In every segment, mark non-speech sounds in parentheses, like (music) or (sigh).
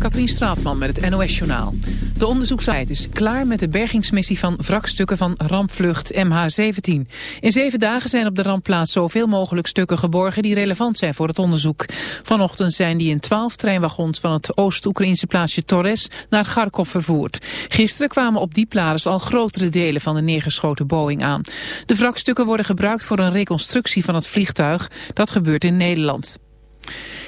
Katrien Straatman met het NOS-journaal. De onderzoeksheid is klaar met de bergingsmissie van wrakstukken van rampvlucht MH17. In zeven dagen zijn op de rampplaats zoveel mogelijk stukken geborgen die relevant zijn voor het onderzoek. Vanochtend zijn die in twaalf treinwagons van het Oost-Oekraïnse plaatsje Torres naar Kharkov vervoerd. Gisteren kwamen op die plaats al grotere delen van de neergeschoten Boeing aan. De wrakstukken worden gebruikt voor een reconstructie van het vliegtuig. Dat gebeurt in Nederland.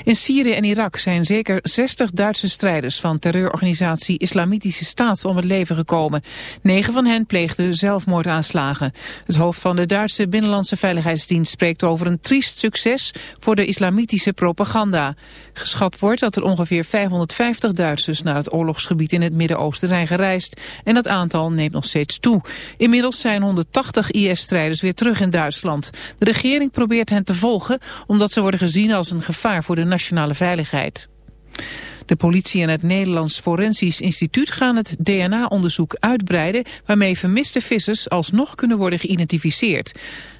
In Syrië en Irak zijn zeker 60 Duitse strijders van terreurorganisatie Islamitische Staat om het leven gekomen. Negen van hen pleegden zelfmoordaanslagen. Het hoofd van de Duitse Binnenlandse Veiligheidsdienst spreekt over een triest succes voor de islamitische propaganda. Geschat wordt dat er ongeveer 550 Duitsers naar het oorlogsgebied in het Midden-Oosten zijn gereisd. En dat aantal neemt nog steeds toe. Inmiddels zijn 180 IS-strijders weer terug in Duitsland. De regering probeert hen te volgen omdat ze worden gezien als een gevaar voor de nationale veiligheid. De politie en het Nederlands Forensisch Instituut gaan het DNA-onderzoek uitbreiden... waarmee vermiste vissers alsnog kunnen worden geïdentificeerd.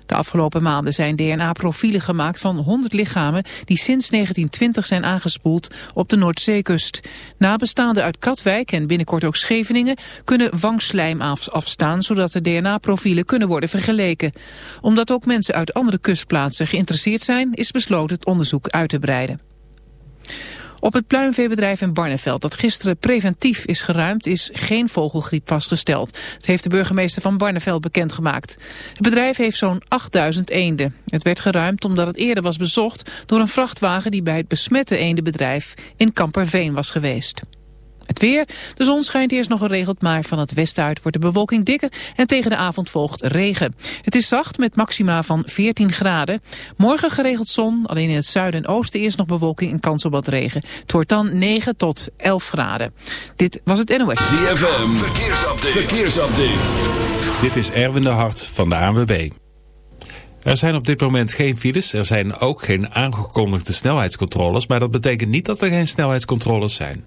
De afgelopen maanden zijn DNA-profielen gemaakt van 100 lichamen... die sinds 1920 zijn aangespoeld op de Noordzeekust. Nabestaanden uit Katwijk en binnenkort ook Scheveningen... kunnen wangslijm afstaan, zodat de DNA-profielen kunnen worden vergeleken. Omdat ook mensen uit andere kustplaatsen geïnteresseerd zijn... is besloten het onderzoek uit te breiden. Op het pluimveebedrijf in Barneveld dat gisteren preventief is geruimd is geen vogelgriep vastgesteld. Het heeft de burgemeester van Barneveld bekendgemaakt. Het bedrijf heeft zo'n 8000 eenden. Het werd geruimd omdat het eerder was bezocht door een vrachtwagen die bij het besmette eendenbedrijf in Kamperveen was geweest. Het weer. De zon schijnt eerst nog geregeld, maar van het westen uit wordt de bewolking dikker en tegen de avond volgt regen. Het is zacht met maxima van 14 graden. Morgen geregeld zon, alleen in het zuiden en oosten eerst nog bewolking en kans op wat regen. Het wordt dan 9 tot 11 graden. Dit was het NOS. ZFM, verkeersupdate. verkeersupdate. Dit is Erwin de Hart van de ANWB. Er zijn op dit moment geen files. Er zijn ook geen aangekondigde snelheidscontroles. Maar dat betekent niet dat er geen snelheidscontroles zijn.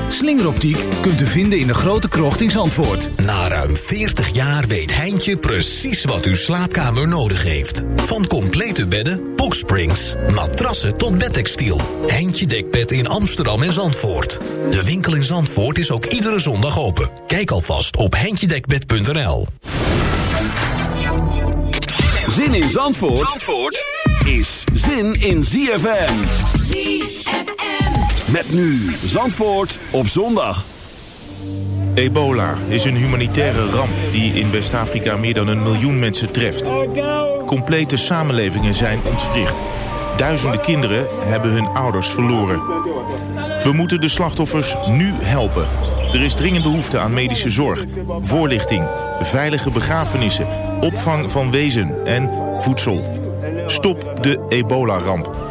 Slingeroptiek kunt u vinden in de grote krocht in Zandvoort. Na ruim 40 jaar weet Heintje precies wat uw slaapkamer nodig heeft. Van complete bedden, boxsprings, matrassen tot bedtextiel. Heintje Dekbed in Amsterdam en Zandvoort. De winkel in Zandvoort is ook iedere zondag open. Kijk alvast op heintjedekbed.nl Zin in Zandvoort, Zandvoort is zin in ZFM. ZFM. Met nu Zandvoort op zondag. Ebola is een humanitaire ramp die in West-Afrika meer dan een miljoen mensen treft. Complete samenlevingen zijn ontwricht. Duizenden kinderen hebben hun ouders verloren. We moeten de slachtoffers nu helpen. Er is dringend behoefte aan medische zorg, voorlichting, veilige begrafenissen, opvang van wezen en voedsel. Stop de ebola-ramp.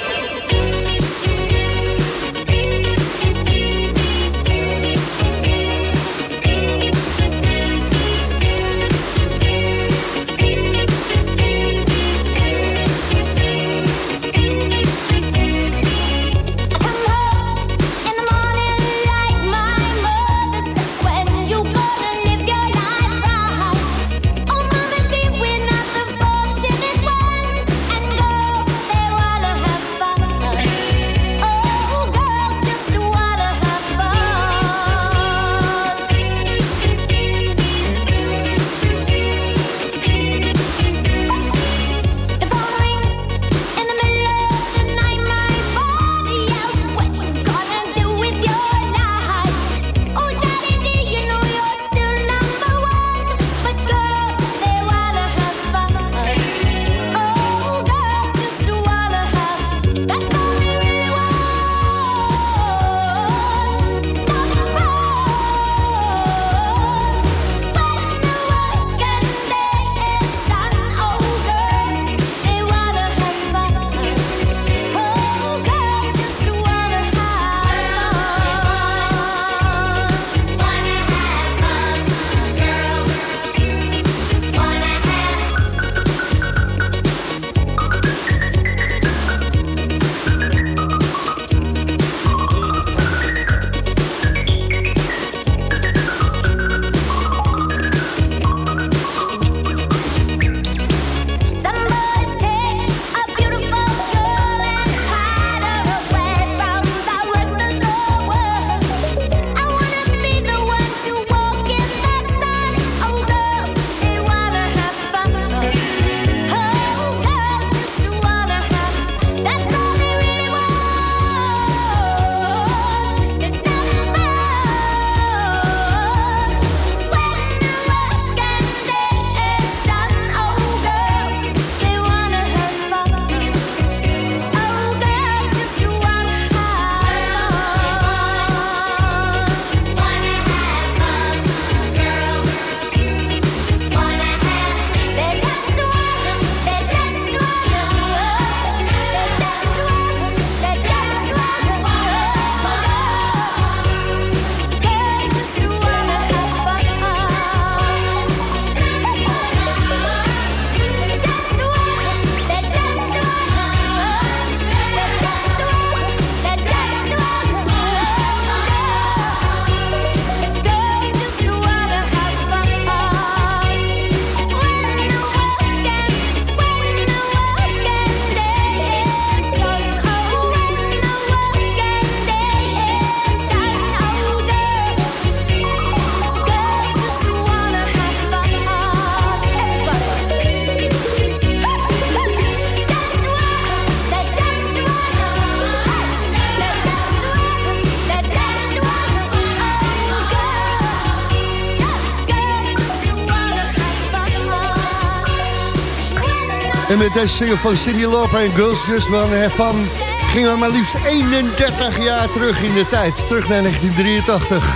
Met deze single van Cindy Lauper en Girls Just Wanna Have Fun... gingen we maar liefst 31 jaar terug in de tijd. Terug naar 1983.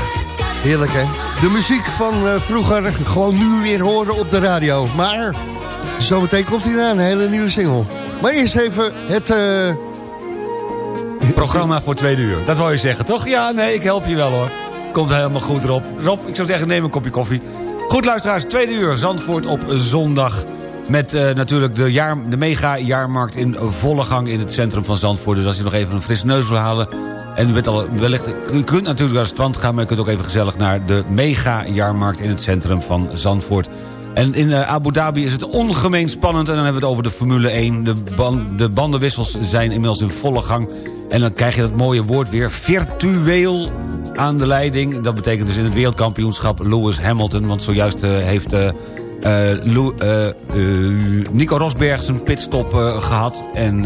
Heerlijk, hè? De muziek van uh, vroeger gewoon nu weer horen op de radio. Maar zometeen komt hij naar een hele nieuwe single. Maar eerst even het... Uh... Programma voor tweede uur. Dat wou je zeggen, toch? Ja, nee, ik help je wel, hoor. Komt helemaal goed, Rob. Rob, ik zou zeggen, neem een kopje koffie. Goed, luisteraars, tweede uur. Zandvoort op zondag. Met uh, natuurlijk de, jaar, de mega-jaarmarkt in volle gang in het centrum van Zandvoort. Dus als je nog even een frisse neus wil halen... en u, bent al, wellicht, u kunt natuurlijk naar het strand gaan... maar u kunt ook even gezellig naar de mega-jaarmarkt in het centrum van Zandvoort. En in uh, Abu Dhabi is het ongemeen spannend. En dan hebben we het over de Formule 1. De, de bandenwissels zijn inmiddels in volle gang. En dan krijg je dat mooie woord weer. Virtueel aan de leiding. Dat betekent dus in het wereldkampioenschap Lewis Hamilton. Want zojuist uh, heeft... Uh, Lou, Nico Rosberg zijn pitstop gehad. En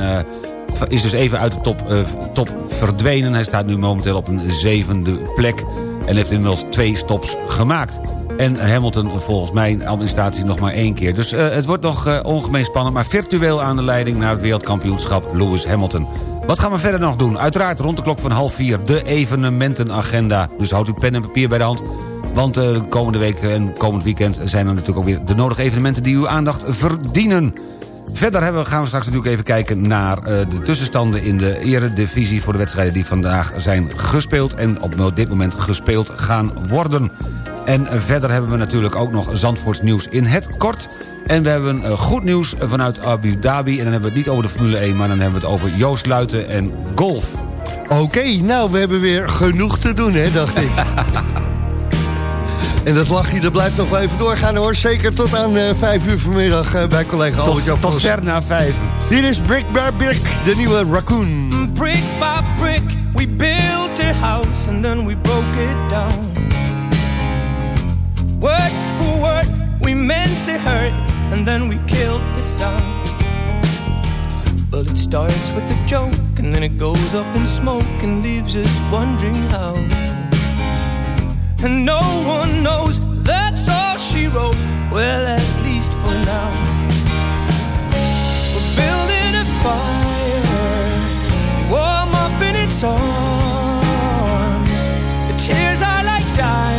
is dus even uit de top, top verdwenen. Hij staat nu momenteel op een zevende plek. En heeft inmiddels twee stops gemaakt. En Hamilton volgens mijn administratie nog maar één keer. Dus het wordt nog ongemeen spannend. Maar virtueel aan de leiding naar het wereldkampioenschap Lewis Hamilton. Wat gaan we verder nog doen? Uiteraard rond de klok van half vier de evenementenagenda. Dus houd uw pen en papier bij de hand. Want de komende week en komend weekend zijn er natuurlijk ook weer de nodige evenementen die uw aandacht verdienen. Verder hebben, gaan we straks natuurlijk even kijken naar uh, de tussenstanden in de eredivisie... voor de wedstrijden die vandaag zijn gespeeld en op dit moment gespeeld gaan worden. En verder hebben we natuurlijk ook nog Zandvoorts nieuws in het kort. En we hebben uh, goed nieuws vanuit Abu Dhabi. En dan hebben we het niet over de Formule 1, maar dan hebben we het over Joost Luiten en golf. Oké, nou, we hebben weer genoeg te doen, hè, dacht ik. (laughs) en dat lachje, dat blijft nog wel even doorgaan, hoor. Zeker tot aan uh, 5 uur vanmiddag uh, bij collega Albert Jan Tot ver na 5. Hier is Brick by Brick, de nieuwe Raccoon. Brick by brick, we built a house and then we broke it down. Word for word, we meant to hurt, and then we killed the sound. Well, it starts with a joke, and then it goes up in smoke and leaves us wondering how. And no one knows that's all she wrote, well, at least for now. We're building a fire, warm up in its arms. The tears are like diamonds.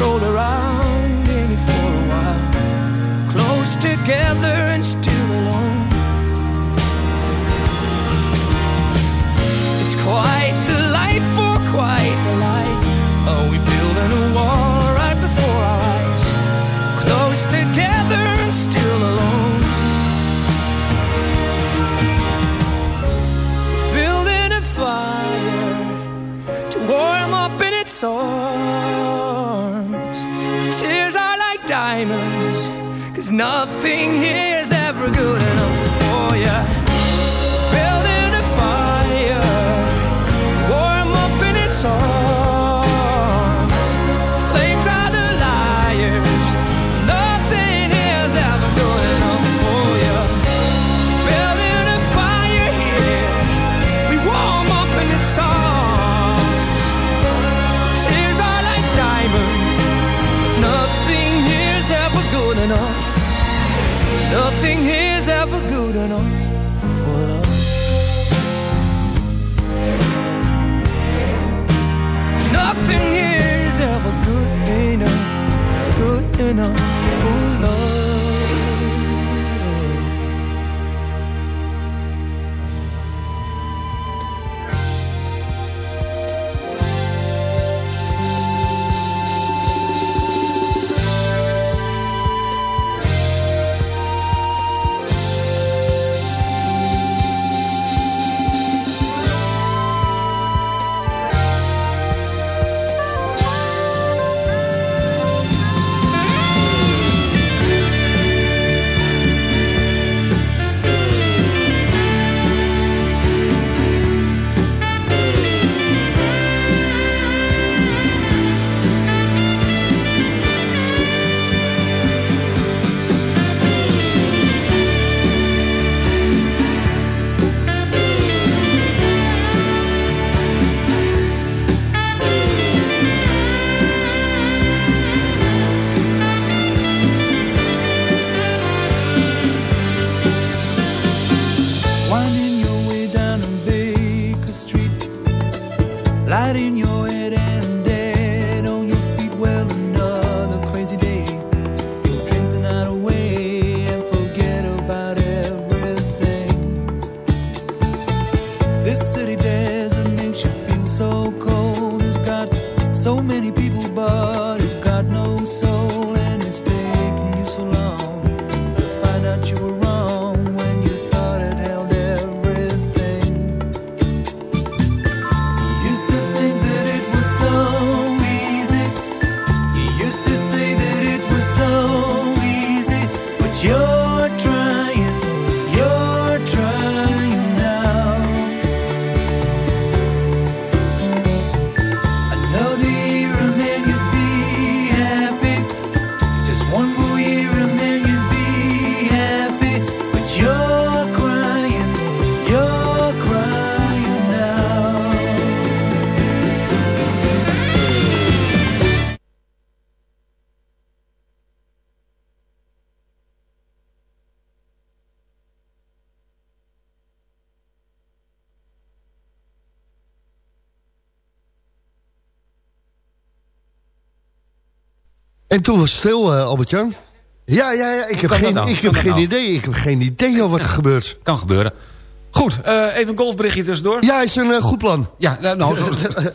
just to nothing here so many people, but it's got no soul, En toen was het stil, eh, Albert-Jan. Ja, ja, ja, ik heb geen, nou? ik heb geen nou? idee. Ik heb geen idee joh, wat er gebeurt. Kan gebeuren. Goed, eh, even een golfberichtje tussendoor. Ja, is een eh, goed plan. Ja, nou, nou, zo-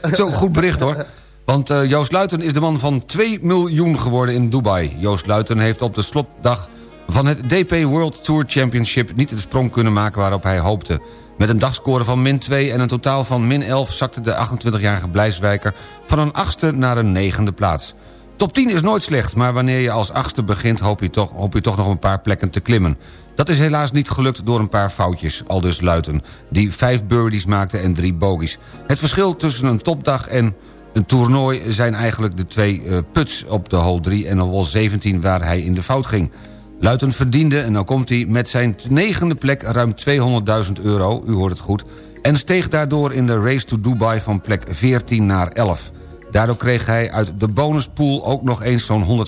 het is ook een goed bericht hoor. Want Joost Luiten is de man van 2 miljoen geworden in Dubai. Joost Luiten heeft op de slotdag van het DP World Tour Championship... niet de sprong kunnen maken waarop hij hoopte. Met een dagscore van min 2 en een totaal van min 11... zakte de 28-jarige Blijswijker van een achtste naar een negende plaats. Top 10 is nooit slecht, maar wanneer je als achtste begint... hoop je toch, je toch nog een paar plekken te klimmen. Dat is helaas niet gelukt door een paar foutjes, aldus Luiten... die vijf birdies maakte en drie bogies. Het verschil tussen een topdag en een toernooi zijn eigenlijk de twee eh, puts op de hole 3... en op hole 17 waar hij in de fout ging. Luiten verdiende, en dan komt hij, met zijn negende plek ruim 200.000 euro... u hoort het goed, en steeg daardoor in de race to Dubai van plek 14 naar 11... Daardoor kreeg hij uit de bonuspool ook nog eens zo'n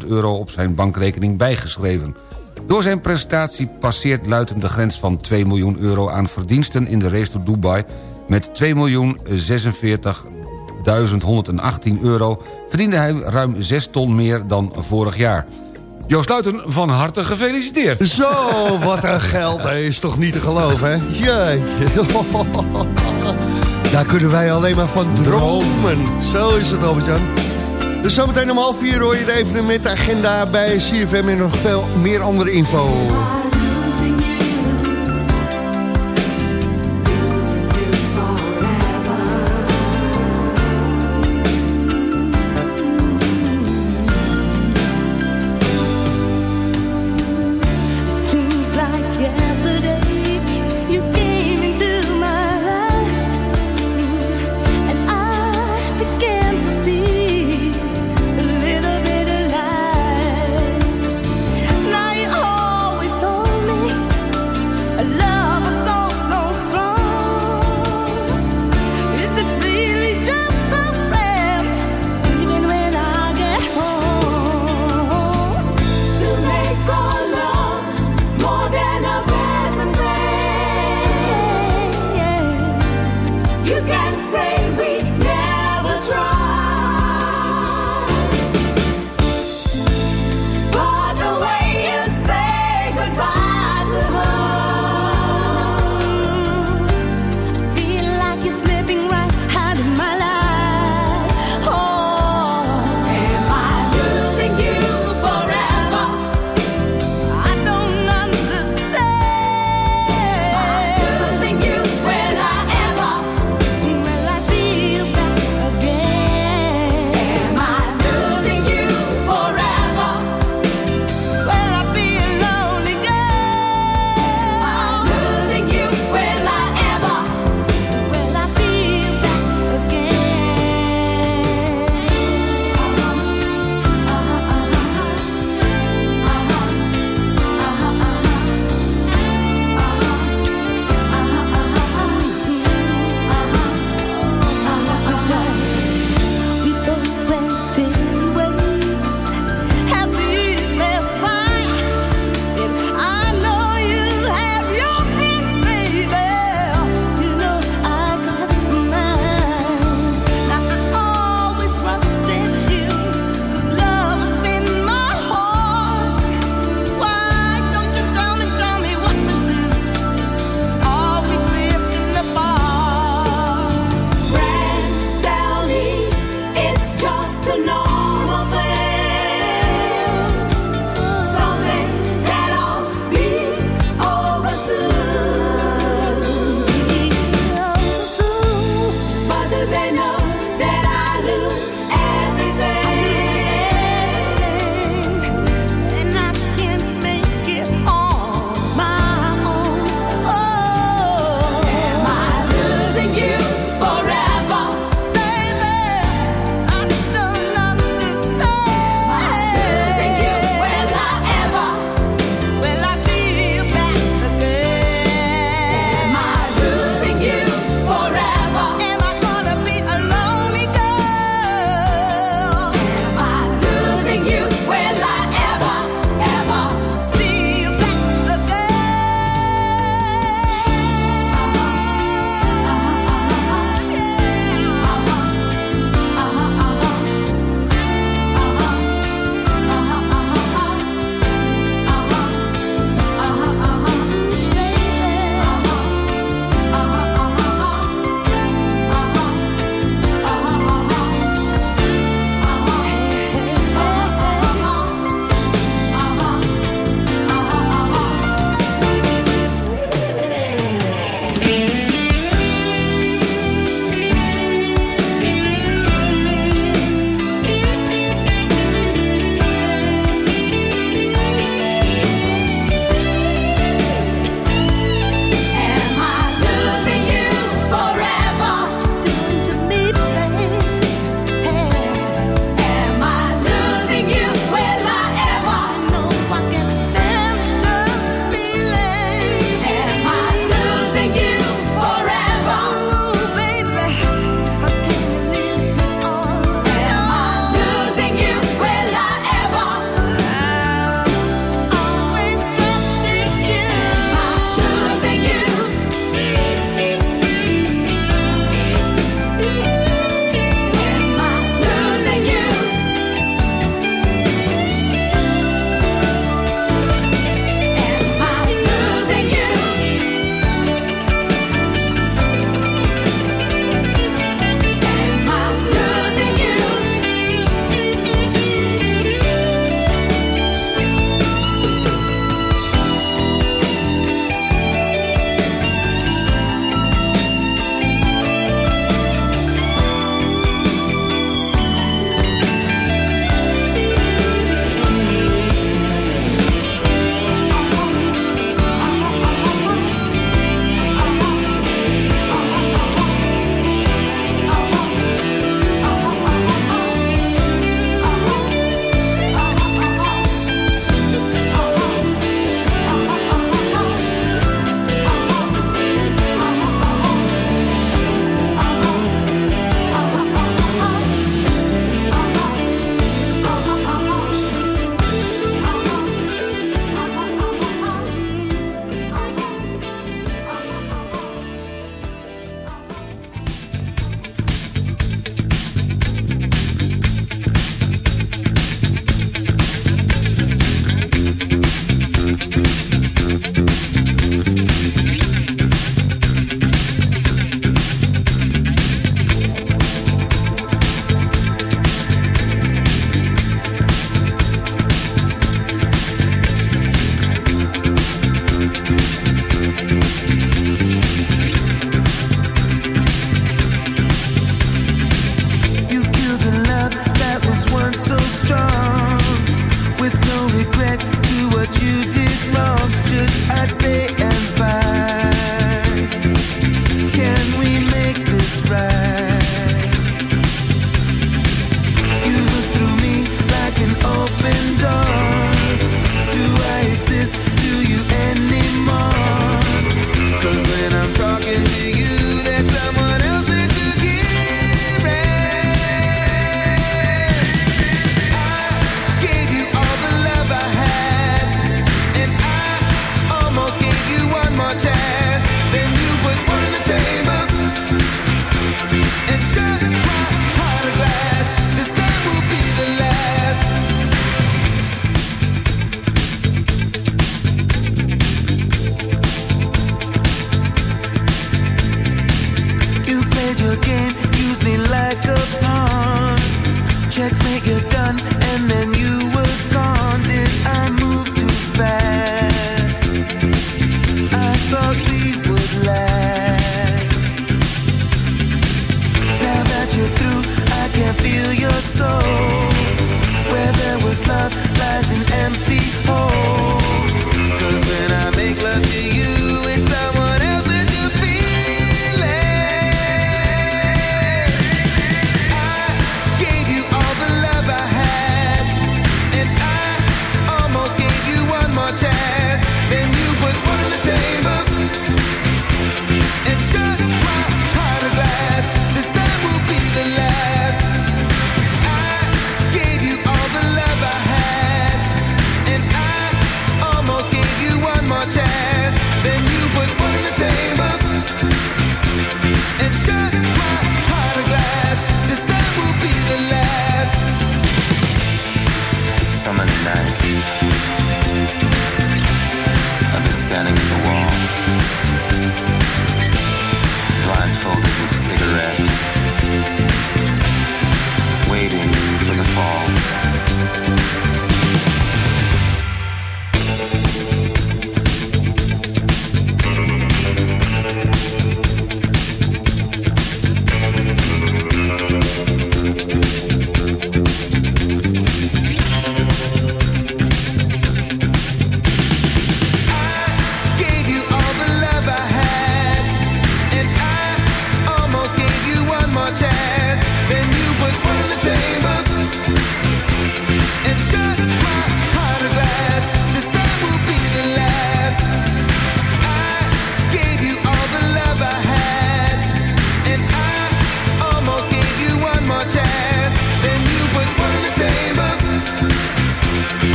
115.000 euro op zijn bankrekening bijgeschreven. Door zijn prestatie passeert Luiten de grens van 2 miljoen euro aan verdiensten in de race to Dubai... met 2.046.118 euro verdiende hij ruim 6 ton meer dan vorig jaar. Joost Luiten, van harte gefeliciteerd. Zo, wat een geld. Dat is toch niet te geloven, hè? Jeetje. (laughs) Daar kunnen wij alleen maar van dromen. Zo is het, Albert-Jan. Dus zometeen om half vier hoor je de evenementagenda bij CFM... en nog veel meer andere info.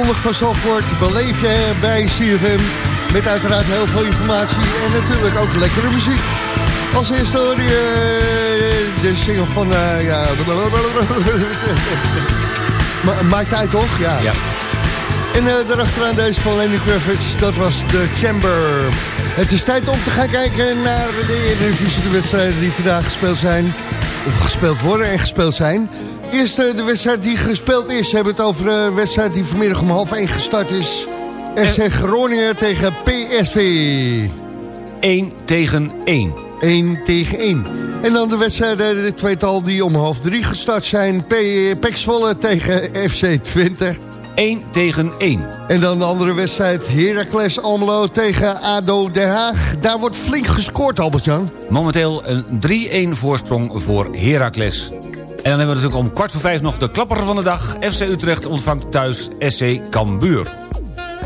Zondag van Zandvoort beleef je bij CFM. Met uiteraard heel veel informatie en natuurlijk ook lekkere muziek. Als eerste hoor je eh, de single van... Uh, ja, (laughs) Maakt tijd toch? Ja. Ja. En uh, daarachteraan deze van Lenny Kravitz, dat was The Chamber. Het is tijd om te gaan kijken naar de Eredivisie, de wedstrijden die vandaag gespeeld zijn. Of gespeeld worden en gespeeld zijn. Eerst de wedstrijd die gespeeld is. We hebben het over de wedstrijd die vanmiddag om half 1 gestart is. FC Groningen tegen PSV. 1 tegen 1. 1 tegen 1. En dan de wedstrijden, de tweetal die om half 3 gestart zijn. Pek Zwolle tegen FC Twente. 1 tegen 1. En dan de andere wedstrijd Heracles Almelo tegen ADO Den Haag. Daar wordt flink gescoord, Albert-Jan. Momenteel een 3-1 voorsprong voor Heracles. En dan hebben we natuurlijk om kwart voor vijf nog de klapper van de dag. FC Utrecht ontvangt thuis SC Cambuur.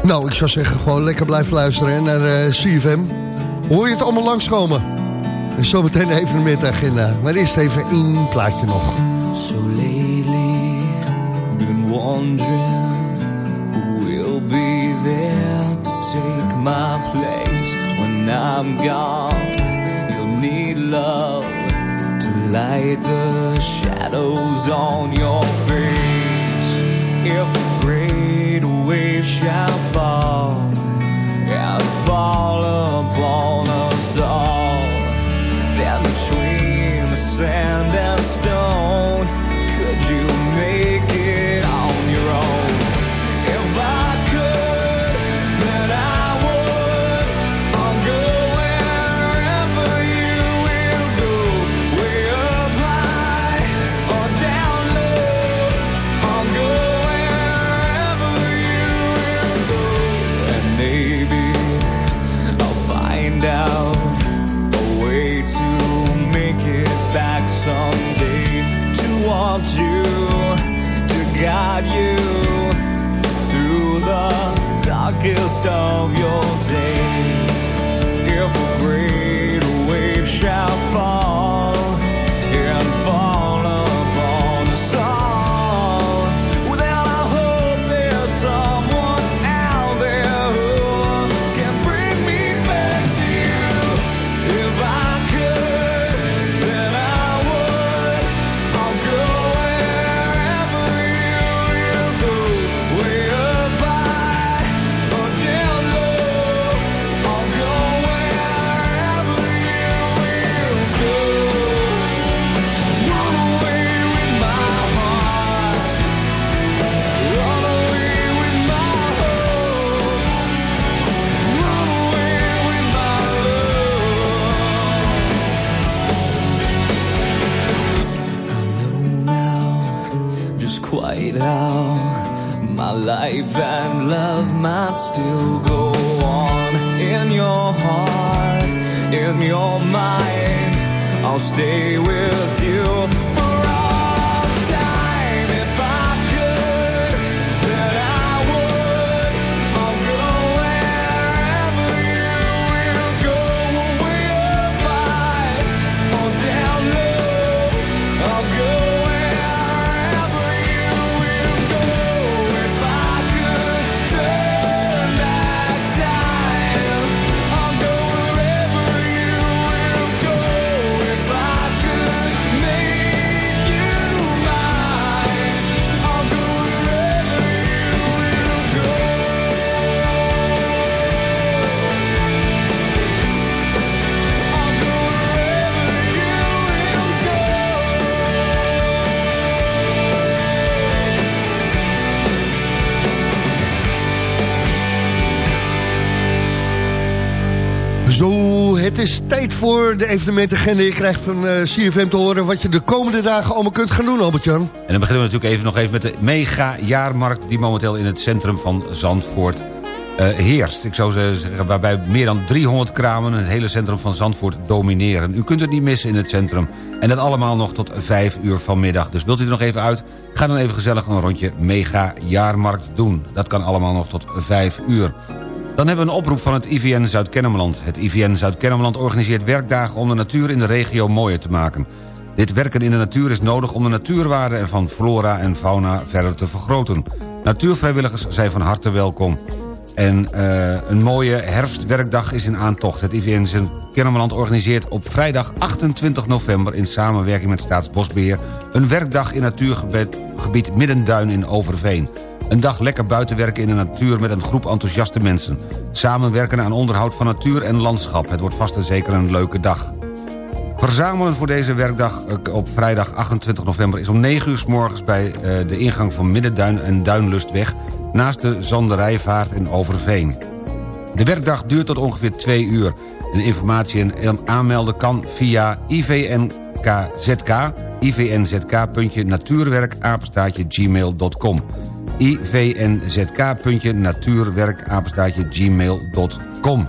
Nou, ik zou zeggen gewoon lekker blijven luisteren naar uh, CFM. Hoor je het allemaal langskomen? En zometeen de evenementagenda. Maar eerst even één plaatje nog. So lately, been wondering who will be there to take my place when I'm gone. You'll need love light the shadows on your face. If a great wave shall fall and fall upon us all, then between the sand and he'll your day. Zo, het is tijd voor de evenementagenda. Je krijgt van eh, CFM te horen wat je de komende dagen allemaal kunt gaan doen, Albert-Jan. En dan beginnen we natuurlijk even nog even met de mega-jaarmarkt... die momenteel in het centrum van Zandvoort eh, heerst. Ik zou zeggen, waarbij meer dan 300 kramen... het hele centrum van Zandvoort domineren. U kunt het niet missen in het centrum. En dat allemaal nog tot 5 uur vanmiddag. Dus wilt u er nog even uit? Ga dan even gezellig een rondje mega-jaarmarkt doen. Dat kan allemaal nog tot 5 uur. Dan hebben we een oproep van het IVN Zuid-Kennemerland. Het IVN Zuid-Kennemerland organiseert werkdagen om de natuur in de regio mooier te maken. Dit werken in de natuur is nodig om de natuurwaarde van flora en fauna verder te vergroten. Natuurvrijwilligers zijn van harte welkom. En uh, een mooie herfstwerkdag is in aantocht. Het IVN Kennemerland organiseert op vrijdag 28 november... in samenwerking met Staatsbosbeheer... een werkdag in natuurgebied Middenduin in Overveen. Een dag lekker buiten werken in de natuur met een groep enthousiaste mensen. Samenwerken aan onderhoud van natuur en landschap. Het wordt vast en zeker een leuke dag. Verzamelen voor deze werkdag eh, op vrijdag 28 november... is om 9 uur s morgens bij eh, de ingang van Middenduin en Duinlustweg... naast de Zanderijvaart in Overveen. De werkdag duurt tot ongeveer 2 uur. En informatie en aanmelden kan via ivnkzk, gmail.com ivnzk.natuurwerk,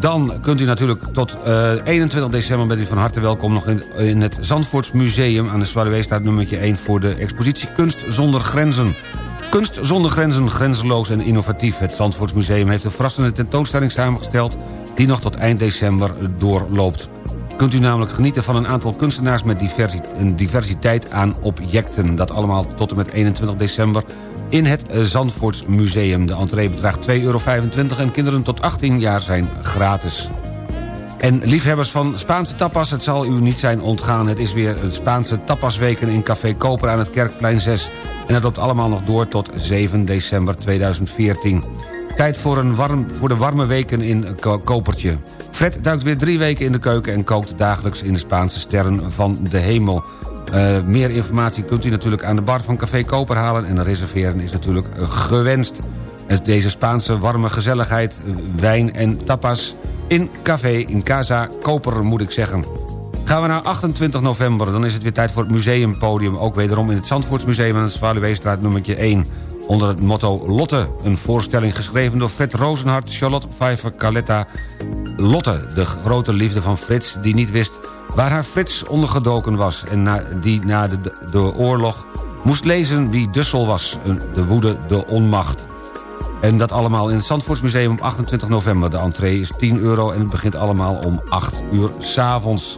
dan kunt u natuurlijk tot uh, 21 december bent u van harte welkom... nog in, het Zandvoortsmuseum aan de Zwaluweestraat nummertje 1... voor de expositie Kunst zonder Grenzen. Kunst zonder grenzen, grenzeloos en innovatief. Het Zandvoortsmuseum heeft een verrassende tentoonstelling samengesteld... die nog tot eind december doorloopt. Kunt u namelijk genieten van een aantal kunstenaars... met een diversiteit aan objecten. Dat allemaal tot en met 21 december in het Zandvoortsmuseum. De entree bedraagt 2,25 euro en kinderen tot 18 jaar zijn gratis. En liefhebbers van Spaanse tapas, het zal u niet zijn ontgaan. Het is weer het Spaanse tapasweken in Café Koper aan het Kerkplein 6. En dat loopt allemaal nog door tot 7 december 2014. Tijd voor, een warm, voor de warme weken in Kopertje. Fred duikt weer drie weken in de keuken en kookt dagelijks in de Spaanse sterren van de hemel. Uh, meer informatie kunt u natuurlijk aan de bar van Café Koper halen... en reserveren is natuurlijk gewenst. Deze Spaanse warme gezelligheid, wijn en tapas in Café, in Casa Koper moet ik zeggen. Gaan we naar 28 november, dan is het weer tijd voor het museumpodium. Ook wederom in het Zandvoortsmuseum aan de Zwaluweestraat nummertje 1. Onder het motto Lotte, een voorstelling geschreven door Fred Rozenhart... Charlotte Pfeiffer Caletta Lotte, de grote liefde van Frits... die niet wist waar haar Frits ondergedoken was... en die na de, oorlog moest lezen wie Dussel was. De woede, de onmacht. En dat allemaal in het Zandvoortsmuseum op 28 november. De entree is 10 euro en het begint allemaal om 8 uur s'avonds.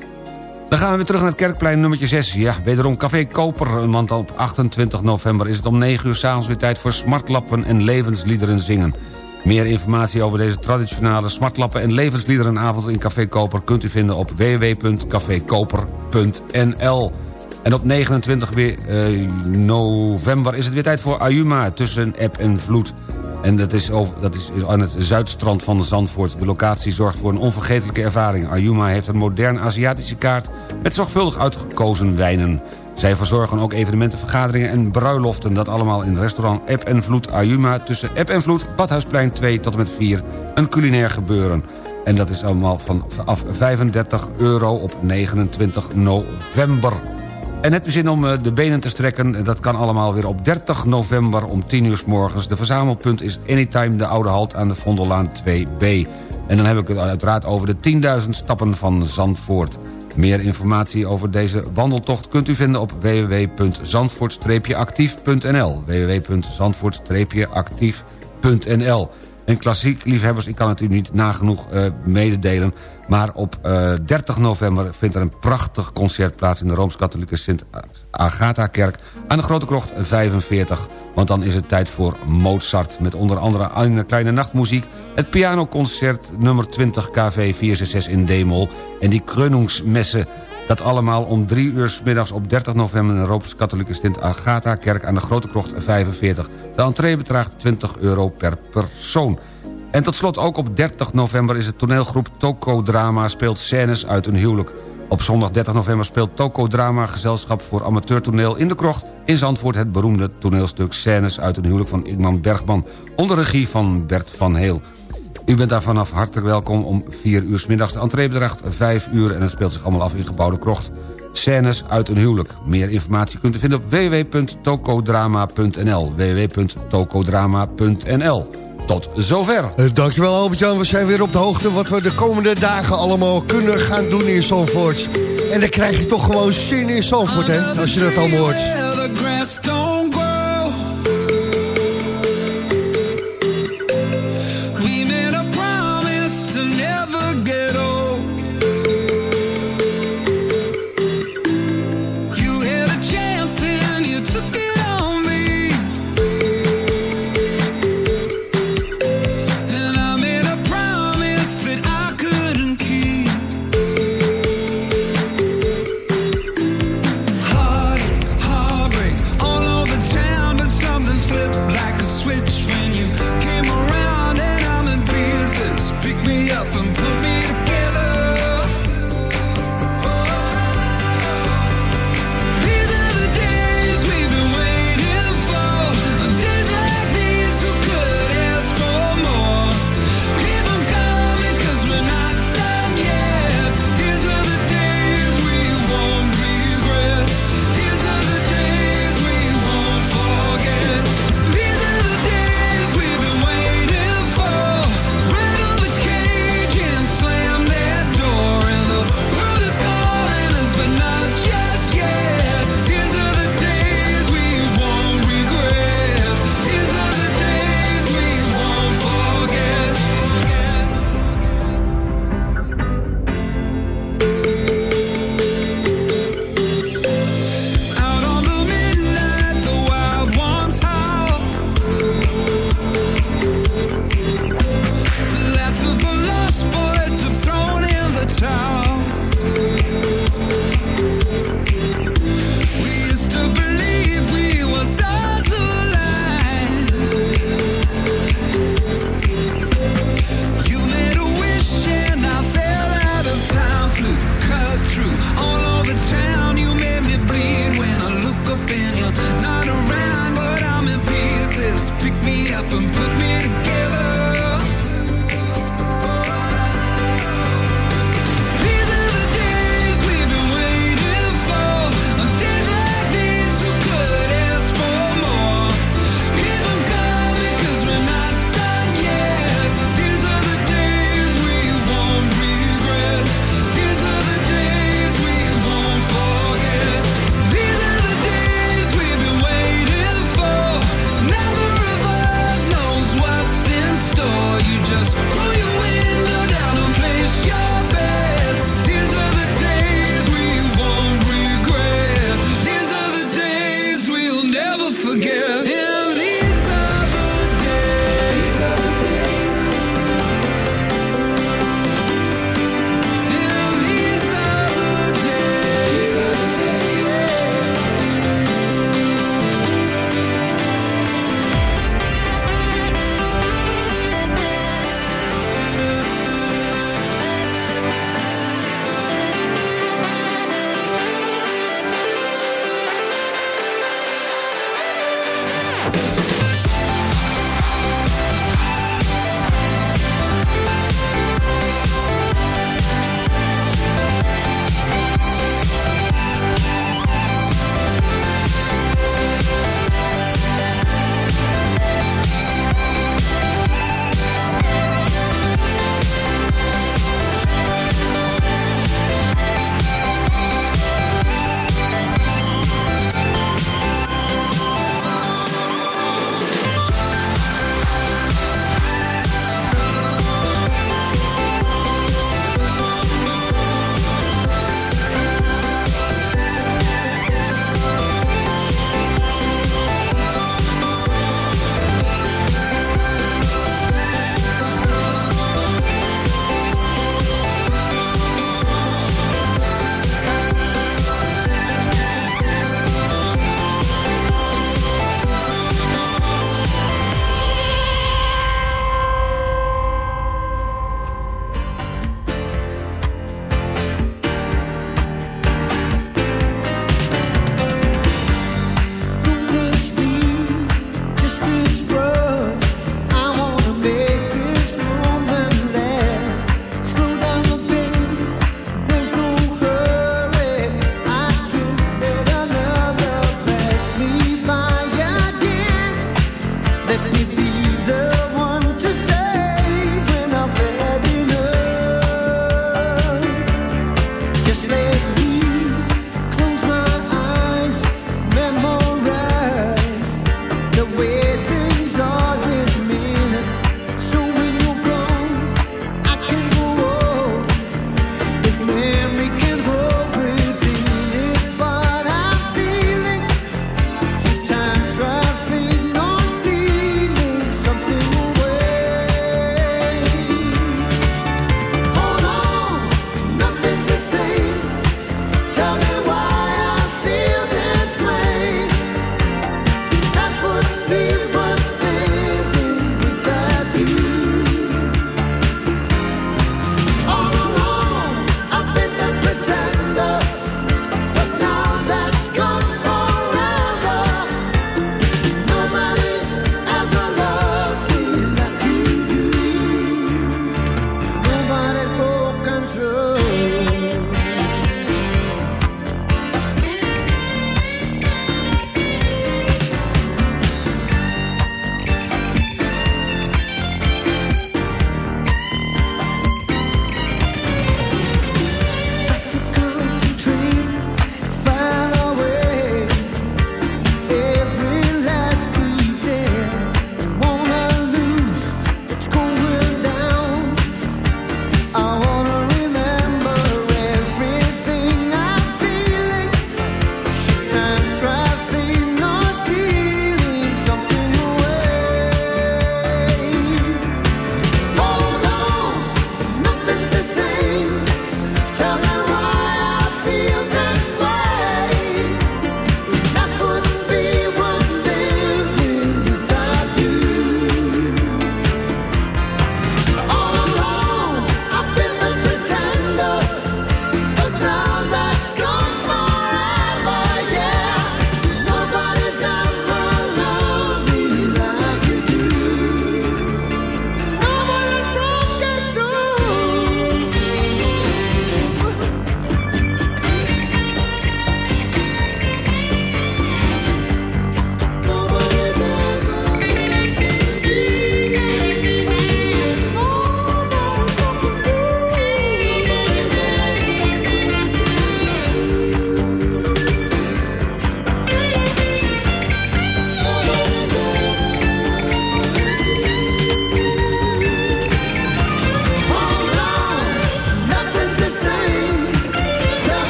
Dan gaan we weer terug naar het Kerkplein nummertje 6. Ja, wederom Café Koper, want op 28 november is het om 9 uur s'avonds weer tijd voor smartlappen en levensliederen zingen. Meer informatie over deze traditionele smartlappen en levensliederenavond in Café Koper... kunt u vinden op www.cafekoper.nl. En op 29 weer, uh, november is het weer tijd voor Ayuma tussen App en Vloed. En dat is, over, dat is aan het zuidstrand van Zandvoort. De locatie zorgt voor een onvergetelijke ervaring. Ayuma heeft een modern Aziatische kaart... met zorgvuldig uitgekozen wijnen. Zij verzorgen ook evenementen, vergaderingen en bruiloften. Dat allemaal in restaurant App en Vloed Ayuma... tussen App en Vloed, Badhuisplein 2 tot en met 4. Een culinair gebeuren. En dat is allemaal vanaf 35 euro op 29 november. En net zin om eh, de benen te strekken, dat kan allemaal weer op 30 november om 10 uur s morgens. De verzamelpunt is Anytime de Oude Halt aan de Vondellaan 2B. En dan heb ik het uiteraard over de 10.000 stappen van Zandvoort. Meer informatie over deze wandeltocht kunt u vinden op www.zandvoort-actief.nl www.zandvoort-actief.nl En klassiek liefhebbers, ik kan het u niet nagenoeg uh, mededelen... maar op uh, eh, 30 november vindt er een prachtig concert plaats... in de Rooms-Katholieke Sint-Agatha-kerk aan de Grote Krocht 45... Want dan is het tijd voor Mozart. Met onder andere een kleine nachtmuziek... het pianoconcert nummer 20 KV 466 in D-mol... en die Krönungsmesse. Dat allemaal om drie uur s middags op 30 november... in de Rooms-Katholieke Stint Agatha-kerk aan de Grote Krocht 45. De entree bedraagt 20 euro per persoon. En tot slot ook op 30 november is het toneelgroep Toko Drama... speelt scènes uit een huwelijk. Op zondag 30 november speelt Toko Drama Gezelschap voor Amateurtoneel in de Krocht... in Zandvoort het beroemde toneelstuk Scènes uit een huwelijk van Ingman Bergman... onder regie van Bert van Heel. U bent daar vanaf hartelijk welkom om 4 uur s middags. De entree bedraagt 5 uur en het speelt zich allemaal af in gebouwde krocht. Scènes uit een huwelijk. Meer informatie kunt u vinden op www.tokodrama.nl www.tokodrama.nl tot zover. Uh, dankjewel Albert-Jan. We zijn weer op de hoogte wat we de komende dagen allemaal kunnen gaan doen in Zandvoort. En dan krijg je toch gewoon zin in Zandvoort, hè? Als je dat allemaal hoort.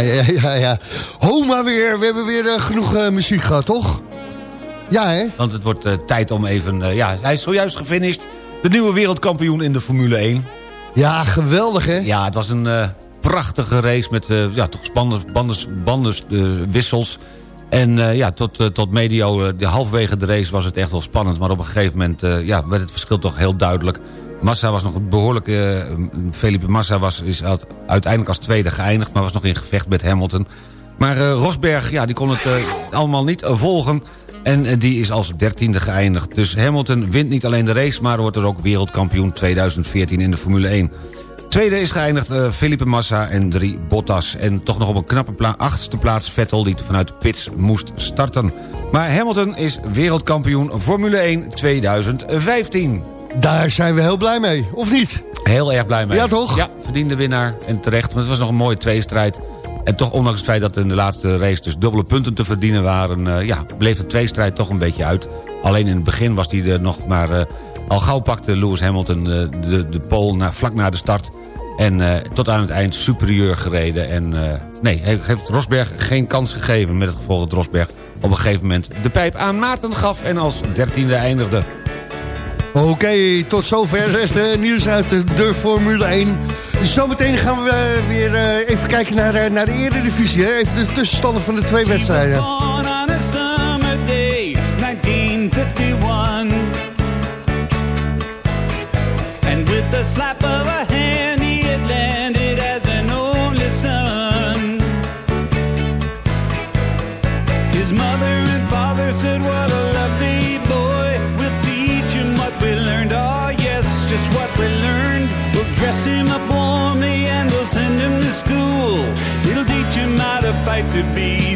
Ja, ja, ja, ja. Ho maar weer, we hebben weer eh, genoeg eh, muziek gehad, toch? Ja, hè? Want het wordt eh, tijd om even... ja, hij is zojuist gefinished. De nieuwe wereldkampioen in de Formule 1. Ja, geweldig, hè? Ja, het was een prachtige race met ja, toch spannende bandes, bandes, eh, wissels. En ja, tot, tot medio, de halverwege de race was het echt wel spannend. Maar op een gegeven moment ja, werd het verschil toch heel duidelijk. Massa was nog behoorlijk... eh, Felipe Massa was, is uit- uiteindelijk als tweede geëindigd... maar was nog in gevecht met Hamilton. Maar eh, Rosberg, ja, die kon het eh, allemaal niet volgen... En die is als dertiende geëindigd. Dus Hamilton wint niet alleen de race... maar wordt er ook wereldkampioen 2014 in de Formule 1. Tweede is geëindigd eh, Felipe Massa en drie Bottas. En toch nog op een knappe pla achtste plaats Vettel... die vanuit de pits moest starten. Maar Hamilton is wereldkampioen Formule 1 2015. Daar zijn we heel blij mee, of niet? Heel erg blij mee. Ja, toch? Ja, verdiende winnaar en terecht. Want het was nog een mooie tweestrijd. En toch, ondanks het feit dat in de laatste race dus dubbele punten te verdienen waren... eh, ja, bleef de tweestrijd toch een beetje uit. Alleen in het begin was hij er nog maar... eh, al gauw pakte Lewis Hamilton eh, de, de pole na, vlak na de start... En tot aan het eind superieur gereden. En nee, heeft Rosberg geen kans gegeven... met het gevolg dat Rosberg op een gegeven moment de pijp aan Maarten gaf... en als dertiende eindigde. Oké, tot zover het eh, nieuws uit de, de Formule 1. Zometeen gaan we eh, weer eh, even kijken naar, naar de eredivisie. Hè? Even de tussenstanden van de twee wedstrijden. On on a summer day, 1951. And with the slap of a how to fight to be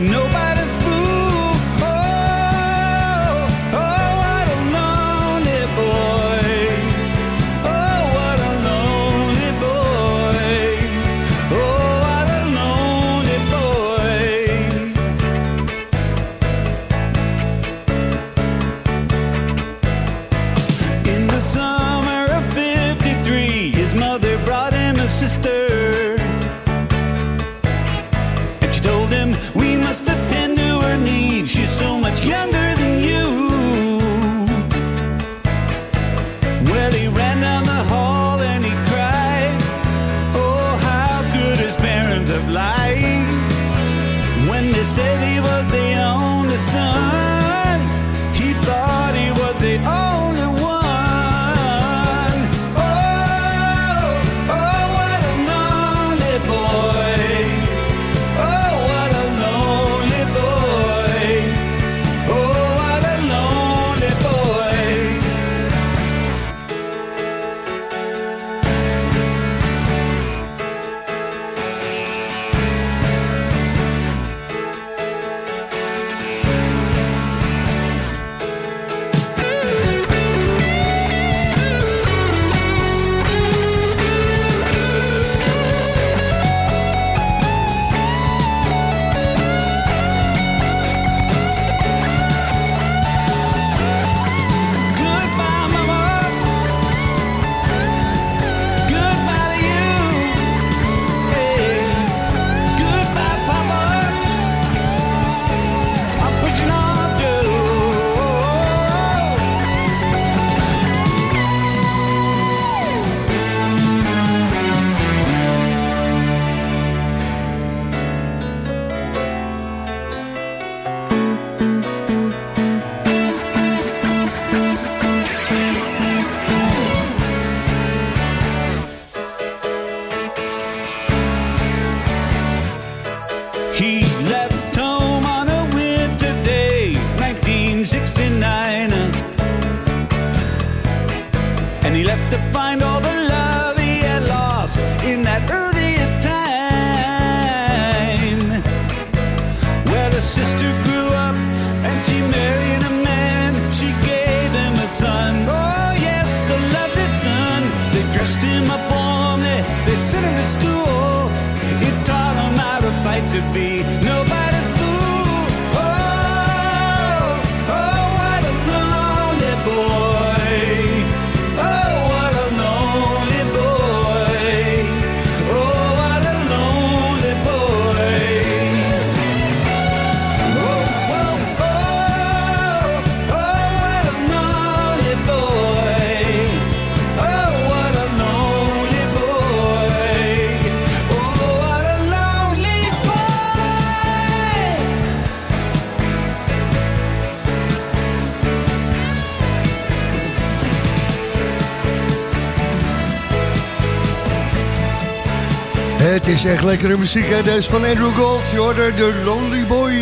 is echt lekkere muziek, hè? Deze van Andrew Gold. Je hoorde de Lonely Boy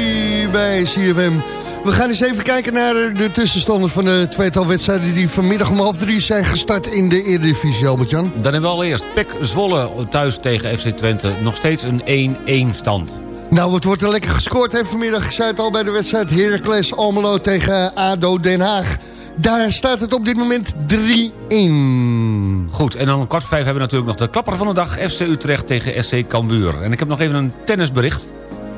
bij CFM. We gaan eens even kijken naar de tussenstanden van de tweetal wedstrijden... die vanmiddag om half drie zijn gestart in de Eredivisie, Albert-Jan. Dan hebben we allereerst Pek Zwolle thuis tegen FC Twente. Nog steeds een 1-1 stand. Nou, het wordt er lekker gescoord, hè? Vanmiddag, ik zei het al bij de wedstrijd Heracles Almelo tegen ADO Den Haag. Daar staat het op dit moment 3-1. Goed, en dan kwart vijf hebben we natuurlijk nog de klapper van de dag... FC Utrecht tegen SC Cambuur. En ik heb nog even een tennisbericht.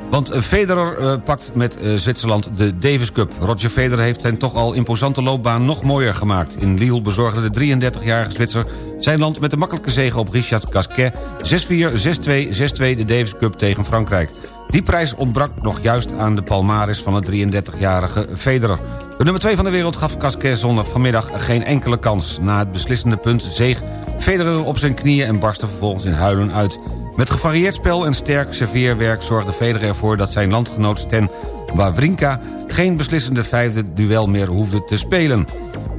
Want eh, Federer uh, pakt met uh, Zwitserland de Davis Cup. Roger Federer heeft zijn toch al imposante loopbaan nog mooier gemaakt. In Lille bezorgde de 33-jarige Zwitser zijn land met de makkelijke zege op Richard Gasquet... 6-4, 6-2, 6-2 de Davis Cup tegen Frankrijk. Die prijs ontbrak nog juist aan de palmaris van de 33-jarige Federer. De nummer 2 van de wereld gaf zondag vanmiddag geen enkele kans. Na het beslissende punt zeeg Federer op zijn knieën en barstte vervolgens in huilen uit. Met gevarieerd spel en sterk serveerwerk zorgde Federer ervoor... dat zijn landgenoot Sten Wawrinka geen beslissende vijfde duel meer hoefde te spelen.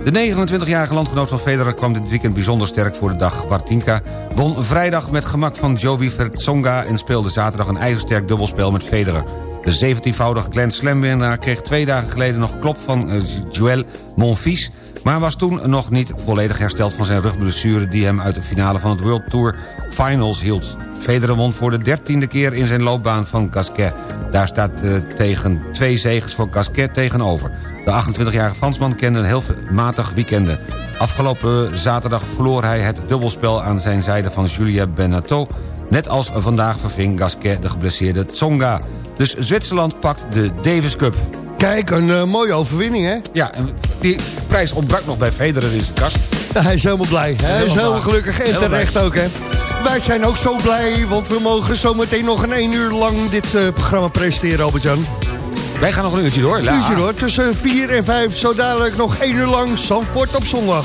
De 29-jarige landgenoot van Federer kwam dit weekend bijzonder sterk voor de dag. Wartinka won vrijdag met gemak van Jovi Vertsonga... en speelde zaterdag een ijzersterk dubbelspel met Federer. De 17-voudige Grand Slam-winnaar kreeg twee dagen geleden nog klop van uh, Joël Monfils... maar was toen nog niet volledig hersteld van zijn rugblessure... die hem uit de finale van het World Tour Finals hield. Federer won voor de dertiende keer in zijn loopbaan van Gasquet. Daar staat uh, tegen twee zegens voor Gasquet tegenover. De 28-jarige Fransman kende een heel matig weekende. Afgelopen zaterdag verloor hij het dubbelspel aan zijn zijde van Julia Benato... net als vandaag verving Gasquet de geblesseerde Tsonga. Dus Zwitserland pakt de Davis Cup. Kijk, een uh, mooie overwinning, hè? Ja, en die prijs ontbrak nog bij Federer in zijn kast. Hij is helemaal blij. Hij Helemaal is helemaal blij. gelukkig en Helemaal terecht ook, hè? Wij zijn ook zo blij, want we mogen zometeen nog een één uur lang dit uh, programma presenteren, Albert-Jan. Wij gaan nog een uurtje door. Een uurtje door, tussen 4 en 5, zo dadelijk nog één uur lang Zandvoort op zondag.